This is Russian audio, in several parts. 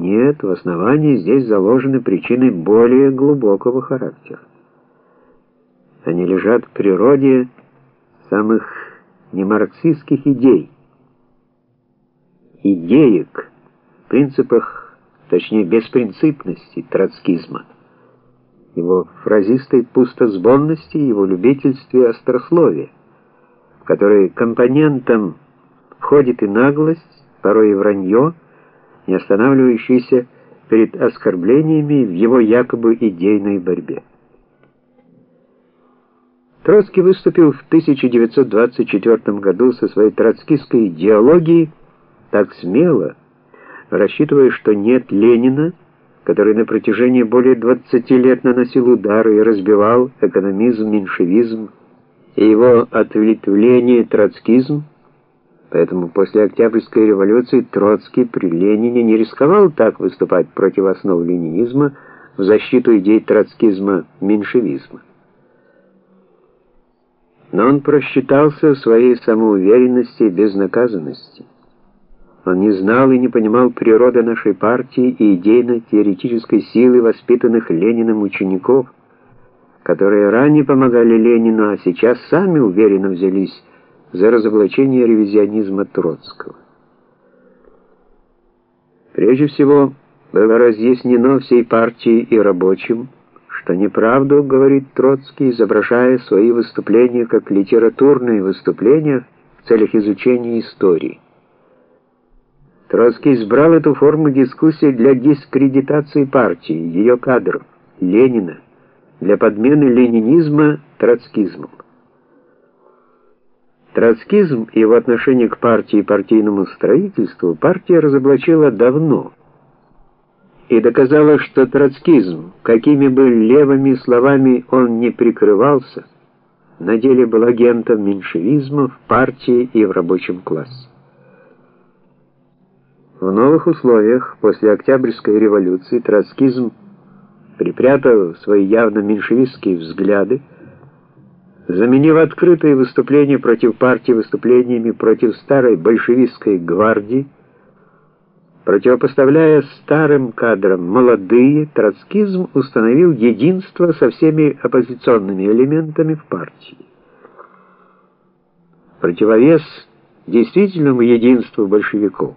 Нет, в основании здесь заложены причины более глубокого характера. Они лежат в природе самых немарксистских идей, идеек, принципах, точнее беспринципности троцкизма, его фразистой пустосбонности, его любительстве острословия, в которой компонентом входит и наглость, порой и вранье, не останавливающийся перед оскорблениями в его якобы идейной борьбе. Троцкий выступил в 1924 году со своей троцкистской идеологией так смело, рассчитывая, что нет Ленина, который на протяжении более 20 лет наносил удары и разбивал экономизм, меньшевизм и его ответвление троцкизм, Поэтому после Октябрьской революции Троцкий при Ленине не рисковал так выступать против основ ленинизма в защиту идей троцкизма, меньшевизма. Но он просчитался в своей самоуверенности и безнаказанности. Он не знал и не понимал природы нашей партии и идейно-теоретической силы воспитанных Лениным учеников, которые ранее помогали Ленину, а сейчас сами уверенно взялись за разоблачение ревизионизма Троцкого. Прежде всего, было разъяснено всей партии и рабочим, что неправду говорит Троцкий, изображая свои выступления как литературные выступления в целях изучения истории. Троцкий избрал эту форму дискуссии для дискредитации партии, ее кадров, Ленина, для подмены ленинизма троцкизмом. Троцкизм и его отношение к партии и партийному строительству партия разоблачила давно и доказала, что троцкизм, какими бы левыми словами он не прикрывался, на деле был агентом меньшевизма в партии и в рабочем классе. В новых условиях после Октябрьской революции троцкизм, припрятав свои явно меньшевистские взгляды, заменив открытые выступления против партии выступлениями против старой большевистской гвардии, противопоставляя старым кадрам молодые, троцкизм установил единство со всеми оппозиционными элементами в партии. Противовес действительному единству большевиков.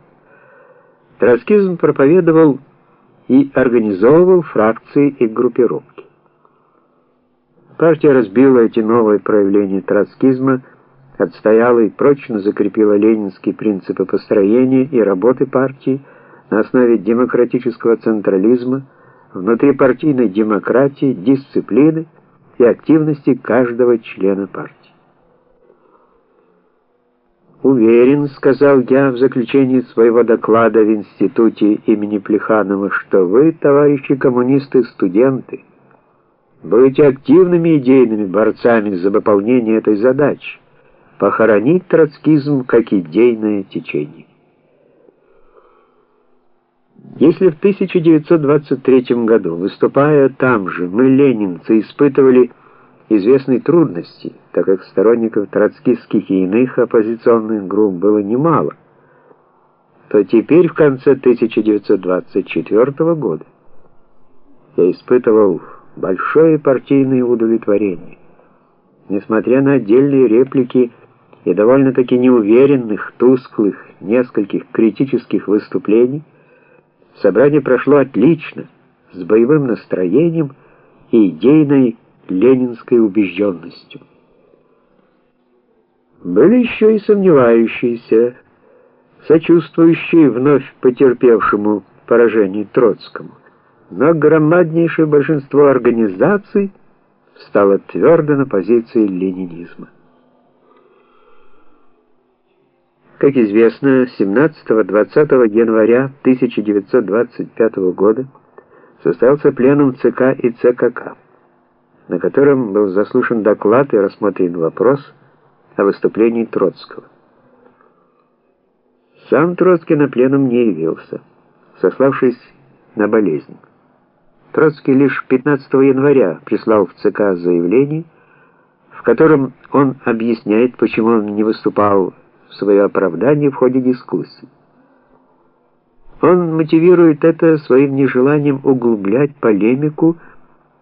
Троцкизм проповедовал и организовывал фракции и группировки. Партия разбила эти новые проявления троцкизма, отстояла и прочно закрепила ленинские принципы построения и работы партии на основе демократического централизма, внутрипартийной демократии, дисциплины и активности каждого члена партии. «Уверен, — сказал я в заключении своего доклада в институте имени Плеханова, — что вы, товарищи коммунисты-студенты, — Будете активными идейными борцами за выполнение этой задачи — похоронить троцкизм как идейное течение. Если в 1923 году, выступая там же, мы, ленинцы, испытывали известные трудности, так как сторонников троцкистских и иных оппозиционных групп было немало, то теперь, в конце 1924 года, я испытывал большое партийное удовлетворение. Несмотря на отдельные реплики и довольно-таки неуверенных, тусклых, нескольких критических выступлений, собрание прошло отлично, с боевым настроением и идейной ленинской убежденностью. Были еще и сомневающиеся, сочувствующие вновь потерпевшему поражение Троцкому но громаднейшее большинство организаций стало твердо на позиции ленинизма. Как известно, 17-20 января 1925 года состоялся пленум ЦК и ЦКК, на котором был заслушан доклад и рассмотрен вопрос о выступлении Троцкого. Сам Троцкий на пленум не явился, сославшись на болезнь. Троцкий лишь 15 января прислал в ЦК заявление, в котором он объясняет, почему он не выступал в свое оправдание в ходе дискуссии. Он мотивирует это своим нежеланием углублять полемику